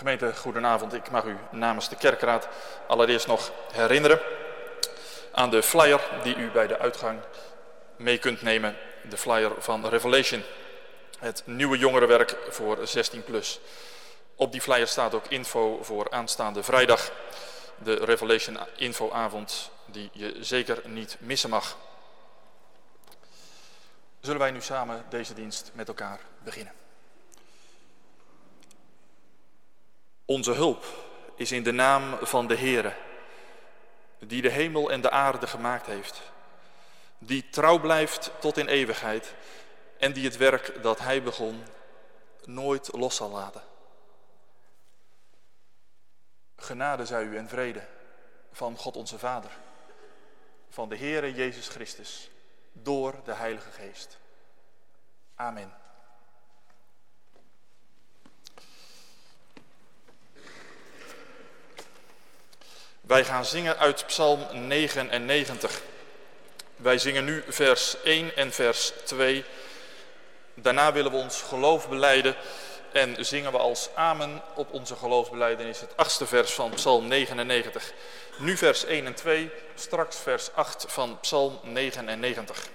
Gemeente, goedenavond. Ik mag u namens de kerkraad allereerst nog herinneren aan de flyer die u bij de uitgang mee kunt nemen. De flyer van Revelation, het nieuwe jongerenwerk voor 16 plus. Op die flyer staat ook info voor aanstaande vrijdag, de Revelation infoavond die je zeker niet missen mag. Zullen wij nu samen deze dienst met elkaar beginnen? Onze hulp is in de naam van de Heere, die de hemel en de aarde gemaakt heeft, die trouw blijft tot in eeuwigheid en die het werk dat hij begon nooit los zal laten. Genade zij u en vrede van God onze Vader, van de Heere Jezus Christus, door de Heilige Geest. Amen. Wij gaan zingen uit Psalm 99. Wij zingen nu vers 1 en vers 2. Daarna willen we ons geloof beleiden en zingen we als amen op onze geloofsbeleidenis het achtste vers van Psalm 99. Nu vers 1 en 2, straks vers 8 van Psalm 99.